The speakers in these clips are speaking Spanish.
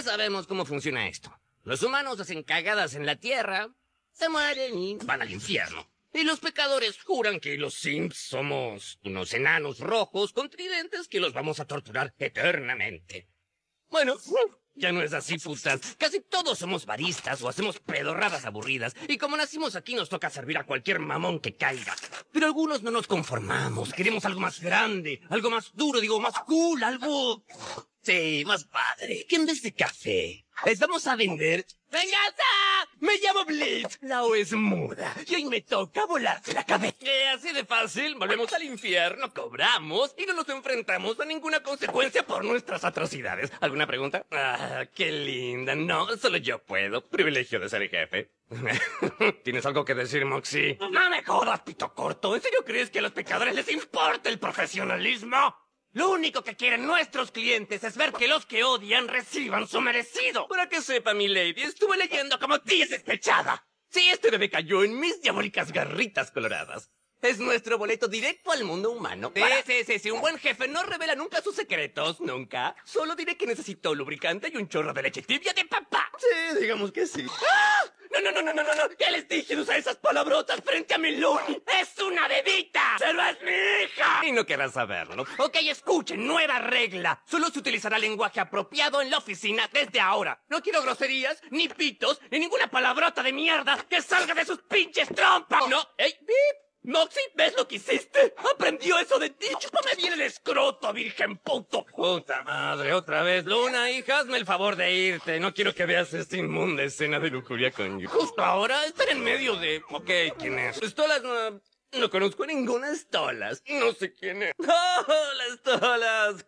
Ya sabemos cómo funciona esto. Los humanos hacen cagadas en la Tierra, se mueren y van al infierno. Y los pecadores juran que los Simps somos unos enanos rojos con tridentes que los vamos a torturar eternamente. Bueno, ya no es así, putas. Casi todos somos baristas o hacemos pedorradas aburridas. Y como nacimos aquí, nos toca servir a cualquier mamón que caiga. Pero algunos no nos conformamos. Queremos algo más grande, algo más duro, digo, más cool, algo... Sí, más padre. Vez de café, les vamos a vender... ¡Venganza! Me llamo Blitz. La O es muda. Y hoy me toca volarte la cabeza. Eh, así de fácil. Volvemos al infierno, cobramos y no nos enfrentamos a ninguna consecuencia por nuestras atrocidades. ¿Alguna pregunta? Ah, qué linda. No, solo yo puedo. Privilegio de ser el jefe. ¿Tienes algo que decir, Moxie? No me jodas, pito corto. ¿En serio crees que a los pecadores les importa el profesionalismo? Lo único que quieren nuestros clientes es ver que los que odian reciban su merecido. Para que sepa, mi lady, estuve leyendo como tía despechada. Sí, este bebé cayó en mis diabólicas garritas coloradas. Es nuestro boleto directo al mundo humano. Sí, sí, sí, sí. Un buen jefe no revela nunca sus secretos. Nunca. Solo diré que necesito lubricante y un chorro de leche tibia de papá. Sí, digamos que sí. ¡Ah! No, no, no, no, no, no, no. ¿Qué les dije de usar esas palabrotas frente a mi Luni? ¡Es una bebita! ¡Pero es mi hija! Y no querrás saberlo. Ok, escuchen, nueva regla. Solo se utilizará lenguaje apropiado en la oficina desde ahora. No quiero groserías, ni pitos, ni ninguna palabrota de mierda que salga de sus pinches trompas. No, ey, bip. Moxie, ¿ves lo que hiciste? Aprendió eso de ti. Chúpame bien el escroto, virgen puto. Puta madre, otra vez. Luna, hija, hazme el favor de irte. No quiero que veas esta inmunda escena de lujuria con Justo ahora, estar en medio de... Ok, ¿quién es? Stolas no... No conozco ninguna Stolas. No sé quién es. ¡Oh, las Stolas!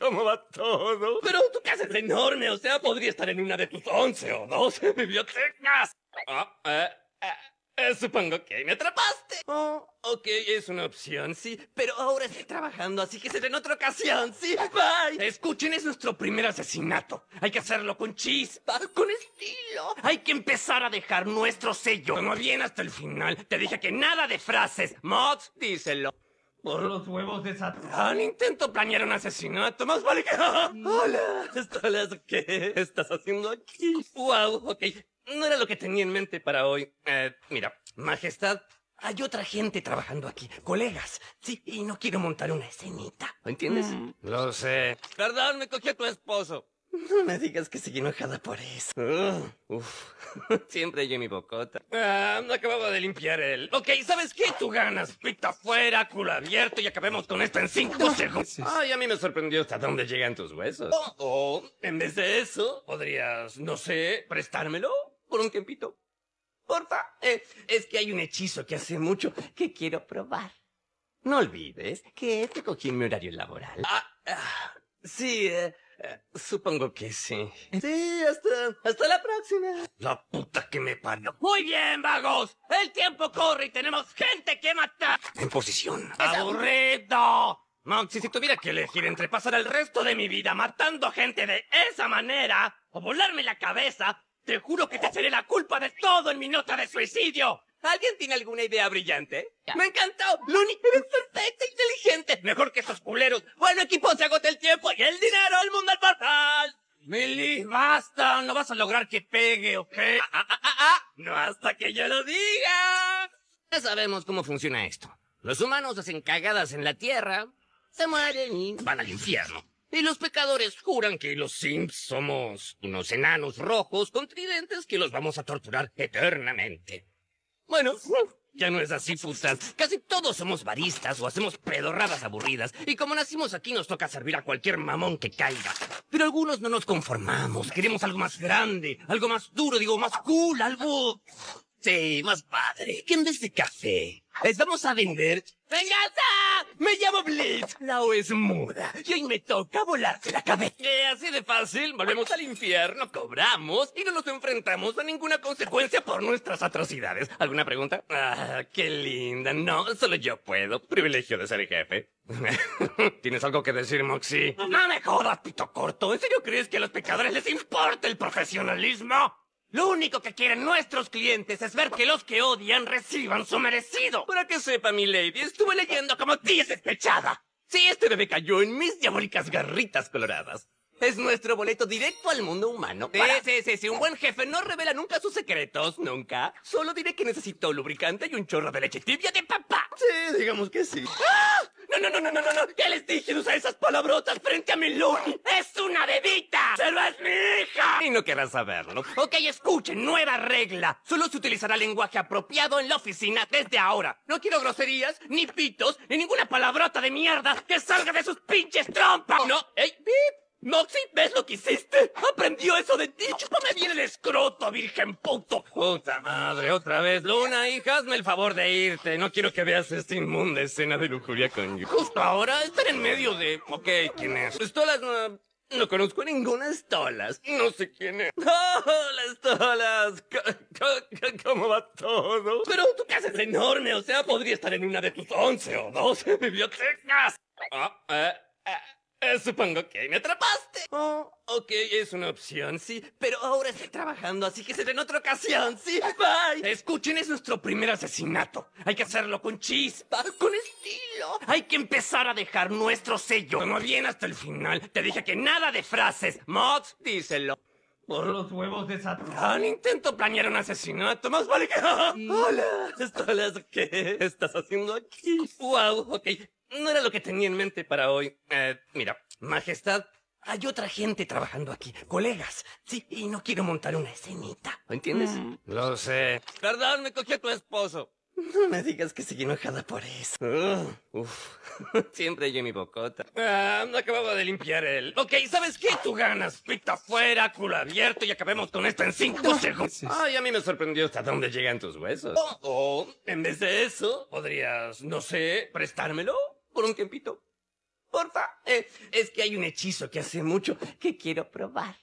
¿Cómo va todo? Pero tu casa es enorme, o sea, podría estar en una de tus once o doce bibliotecas. Ah, eh, eh. Eh, supongo que me atrapaste. Oh, ok, es una opción, sí. Pero ahora estoy trabajando, así que será en otra ocasión, sí. Bye. Escuchen, es nuestro primer asesinato. Hay que hacerlo con chispa, con estilo. Hay que empezar a dejar nuestro sello. No bien hasta el final. Te dije que nada de frases. Mods, díselo. Por los huevos de Satán, intento planear un asesinato. Más vale que... Hola, ¿qué estás haciendo aquí? Wow, ok. No era lo que tenía en mente para hoy. Eh, mira, Majestad, hay otra gente trabajando aquí, colegas. Sí, y no quiero montar una escenita. ¿Lo entiendes? Lo sé. Perdón, me cogí a tu esposo. No me digas que sigue enojada por eso. Uh, uf. Siempre yo mi bocota. Ah, acababa de limpiar el... Ok, ¿sabes qué? Tú ganas. Pita afuera, culo abierto y acabemos con esto en cinco segundos. Ay, a mí me sorprendió hasta dónde llegan tus huesos. O, o, en vez de eso, podrías, no sé, prestármelo por un tiempito. Porfa. Eh, es que hay un hechizo que hace mucho que quiero probar. No olvides que te cogí en mi horario laboral. Ah, ah, sí, eh, eh, supongo que sí. Sí, hasta, hasta la próxima. La puta que me parió. Muy bien, vagos. El tiempo corre y tenemos gente que matar. En posición. ¡Aburrido! Moxie, si tuviera que elegir entre pasar el resto de mi vida matando gente de esa manera o volarme la cabeza, te juro que te echaré la culpa de todo en mi nota de suicidio. ¿Alguien tiene alguna idea brillante? ¡Me encantó! Looney, eres perfecta, inteligente. Mejor que esos culeros. Bueno, equipo, se agota el tiempo y el dinero al mundo al portal. Milly, basta. No vas a lograr que pegue, ¿ok? Ah, ah, ah, ah, ah. No hasta que yo lo diga. Ya sabemos cómo funciona esto. Los humanos hacen cagadas en la Tierra, se mueren y van al infierno. Y los pecadores juran que los Simps somos unos enanos rojos con tridentes que los vamos a torturar eternamente. Bueno, ya no es así, putas. Casi todos somos baristas o hacemos pedorradas aburridas. Y como nacimos aquí, nos toca servir a cualquier mamón que caiga. Pero algunos no nos conformamos. Queremos algo más grande, algo más duro, digo, más cool, algo... Sí, más padre. Que en vez de café, les vamos a vender... ¡Venganza! Me llamo Blitz. La O es muda. Y hoy me toca volarte la cabeza. Eh, así de fácil. Volvemos al infierno, cobramos y no nos enfrentamos a ninguna consecuencia por nuestras atrocidades. ¿Alguna pregunta? Ah, qué linda. No, solo yo puedo. Privilegio de ser jefe. ¿Tienes algo que decir, Moxie? No me jodas, pito corto. ¿En serio crees que a los pecadores les importa el profesionalismo? Lo único que quieren nuestros clientes es ver que los que odian reciban su merecido. Para que sepa, mi lady, estuve leyendo como tía despechada. Sí, este bebé cayó en mis diabólicas garritas coloradas. Es nuestro boleto directo al mundo humano. Sí, sí, sí, sí. Un buen jefe no revela nunca sus secretos. Nunca. Solo diré que necesito lubricante y un chorro de leche tibia de papá. Sí, digamos que sí. ¡Ah! No, no, no, no, no, no, no. ¿Qué les dije de usar esas palabrotas frente a mi Luni? ¡Es una bebita! ¡Pero es mi hija! Y no querrás saberlo. Ok, escuchen, nueva regla. Solo se utilizará lenguaje apropiado en la oficina desde ahora. No quiero groserías, ni pitos, ni ninguna palabrota de mierda que salga de sus pinches trompas. No, ey, pip. Moxie, ¿ves lo que hiciste? Aprendió eso de ti. Chúpame bien el escroto, virgen puto. Puta madre, otra vez. Luna, hija, hazme el favor de irte. No quiero que veas esta inmunda escena de lujuria con Justo ahora, estar en medio de... Ok, ¿quién es? Stolas no... No conozco a ninguna Stolas. No sé quién es. ¡Oh, las Stolas! ¿Cómo va todo? Pero tu casa es enorme, o sea, podría estar en una de tus once o doce bibliotecas. Ah. Eh, supongo que me atrapaste. Oh, ok, es una opción, sí. Pero ahora estoy trabajando, así que será en otra ocasión, sí. Bye. Escuchen, es nuestro primer asesinato. Hay que hacerlo con chispa, con estilo. Hay que empezar a dejar nuestro sello. Como bien hasta el final. Te dije que nada de frases. Mods, díselo. Por los huevos de Satán, intento planear un asesinato. Más vale que... Hola, Stolas, ¿qué estás haciendo aquí? Wow, ok. No era lo que tenía en mente para hoy. Eh, mira, Majestad, hay otra gente trabajando aquí, colegas. Sí, y no quiero montar una escenita. ¿Lo entiendes? Lo sé. Perdón, me cogí a tu esposo. No me digas que sigue enojada por eso. uf. Siempre yo mi bocota. Ah, acababa de limpiar el... Ok, ¿sabes qué? Tú ganas. Pita afuera, culo abierto y acabemos con esto en cinco segundos. Ay, a mí me sorprendió hasta dónde llegan tus huesos. O, o, en vez de eso, podrías, no sé, prestármelo por un tiempito. Porfa. Eh, es que hay un hechizo que hace mucho que quiero probar.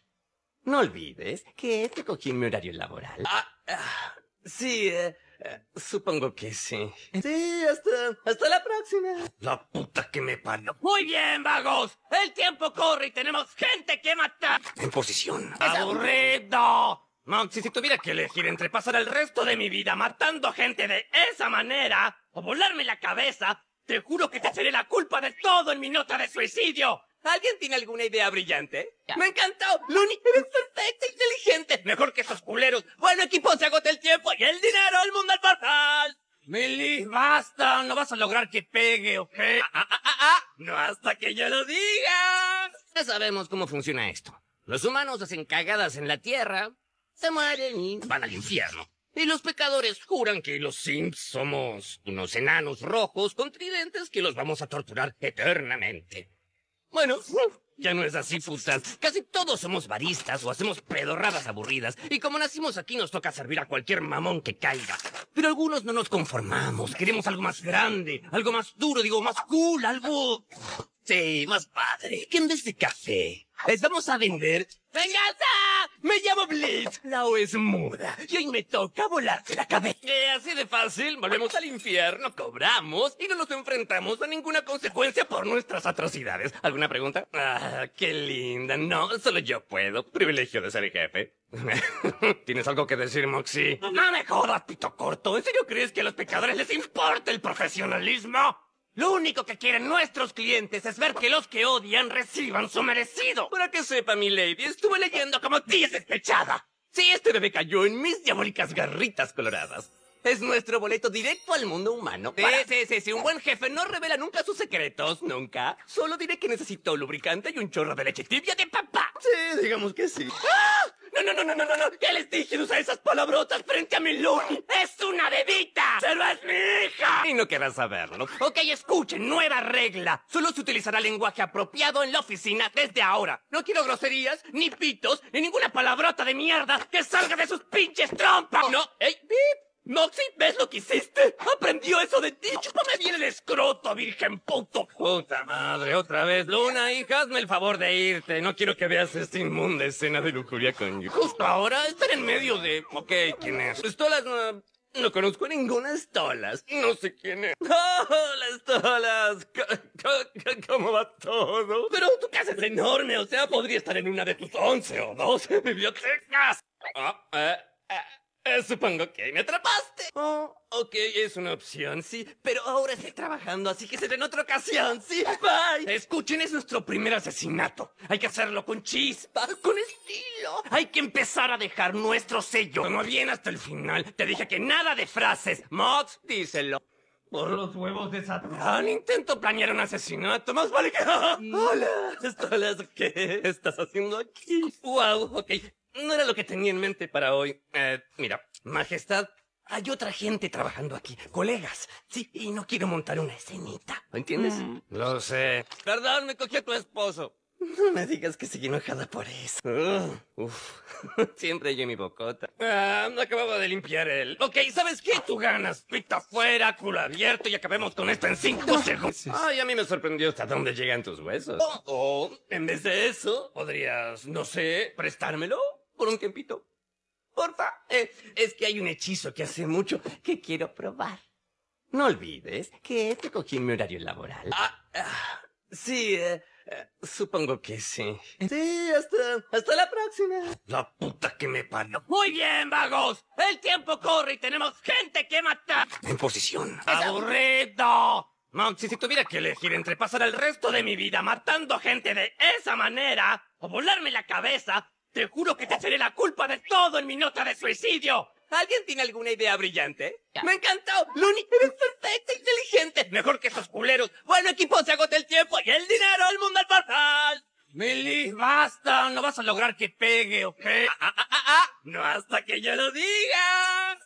No olvides que te cogí en mi horario laboral. Ah, ah, sí, eh, eh, supongo que sí. Sí, hasta, hasta la próxima. La puta que me parió. Muy bien, vagos. El tiempo corre y tenemos gente que matar. En posición. ¡Aburrido! Moxie, si tuviera que elegir entre pasar el resto de mi vida matando gente de esa manera o volarme la cabeza, te juro que te echaré la culpa de todo en mi nota de suicidio. ¿Alguien tiene alguna idea brillante? ¡Me encantó! Luni, eres perfecta, inteligente. Mejor que esos culeros. Bueno, equipo, se agota el tiempo y el dinero, el mundo al portal. Milly, basta. No vas a lograr que pegue, ¿ok? Ah, ah, ah, ah, ah. No hasta que yo lo diga. Ya sabemos cómo funciona esto. Los humanos hacen cagadas en la Tierra, se mueren y van al infierno. Y los pecadores juran que los Simps somos unos enanos rojos con tridentes que los vamos a torturar eternamente. Bueno, ya no es así, putas. Casi todos somos baristas o hacemos pedorradas aburridas. Y como nacimos aquí, nos toca servir a cualquier mamón que caiga. Pero algunos no nos conformamos. Queremos algo más grande, algo más duro, digo, más cool, algo... Sí, más padre. Que en vez de café, les vamos a vender... ¡Venganza! Me llamo Blitz. La O es muda. Y hoy me toca volarte la cabeza. Eh, así de fácil. Volvemos al infierno, cobramos y no nos enfrentamos a ninguna consecuencia por nuestras atrocidades. ¿Alguna pregunta? Ah, qué linda. No, solo yo puedo. Privilegio de ser jefe. ¿Tienes algo que decir, Moxie? No me jodas, pito corto. ¿En serio crees que a los pecadores les importa el profesionalismo? Lo único que quieren nuestros clientes es ver que los que odian reciban su merecido. Para que sepa, mi lady, estuve leyendo como tía despechada. Sí, este bebé cayó en mis diabólicas garritas coloradas. Es nuestro boleto directo al mundo humano. Sí, sí, sí, sí. Un buen jefe no revela nunca sus secretos. Nunca. Solo diré que necesito lubricante y un chorro de leche tibia de papá. Sí, digamos que sí. ¡Ah! No, no, no, no, no, no, no. ¿Qué les dije de usar esas palabrotas frente a mi Luni? ¡Es una bebita! ¡Pero es mi hija! Y no querrás saberlo. Ok, escuchen, nueva regla. Solo se utilizará lenguaje apropiado en la oficina desde ahora. No quiero groserías, ni pitos, ni ninguna palabrota de mierda que salga de sus pinches trompas. No, ey, bip. Moxie, ¿ves lo que hiciste? Aprendió eso de ti. Chúpame bien el escroto, virgen puto. Puta madre, otra vez. Luna, hija, hazme el favor de irte. No quiero que veas esta inmunda escena de lujuria con Justo ahora, estar en medio de... Ok, ¿quién es? Stolas no... No conozco ninguna Stolas. No sé quién es. ¡Oh, las Stolas! ¿Cómo va todo? Pero tu casa es enorme, o sea, podría estar en una de tus once o doce bibliotecas. Ah. Eh, supongo que me atrapaste. Oh, ok, es una opción, sí. Pero ahora estoy trabajando, así que será en otra ocasión, sí. Bye. Escuchen, es nuestro primer asesinato. Hay que hacerlo con chispa, con estilo. Hay que empezar a dejar nuestro sello. Como bien hasta el final. Te dije que nada de frases. Mods, díselo. Por los huevos de Satán, intento planear un asesinato. Más vale que... Hola, Estolas, ¿qué estás haciendo aquí? Wow, ok. No era lo que tenía en mente para hoy. Eh, mira, Majestad, hay otra gente trabajando aquí, colegas. Sí, y no quiero montar una escenita. ¿Lo entiendes? Lo sé. Perdón, me cogí a tu esposo. No me digas que sigue enojada por eso. Uf. Siempre yo y mi bocota. Ah, acababa de limpiar el... Ok, ¿sabes qué? Tú ganas. Pita afuera, culo abierto y acabemos con esto en cinco segundos. Ay, a mí me sorprendió hasta dónde llegan tus huesos. O, o, en vez de eso, podrías, no sé, prestármelo por un tiempito. Porfa. Eh, es que hay un hechizo que hace mucho que quiero probar. No olvides que te cogí en mi horario laboral. Ah, ah, sí, eh, eh, supongo que sí. Sí, hasta, hasta la próxima. La puta que me parió. Muy bien, vagos. El tiempo corre y tenemos gente que matar. En posición. ¡Aburrido! Moxie, si tuviera que elegir entre pasar el resto de mi vida matando gente de esa manera o volarme la cabeza, te juro que te echaré la culpa de todo en mi nota de suicidio. ¿Alguien tiene alguna idea brillante? ¡Me encantó! ¡Looney, eres perfecta, inteligente! Mejor que esos culeros. Bueno, equipo, se agota el tiempo y el dinero, el mundo al portal. Milly, basta. No vas a lograr que pegue, ¿ok? Ah, ah, ah, ah, ah. No hasta que yo lo diga.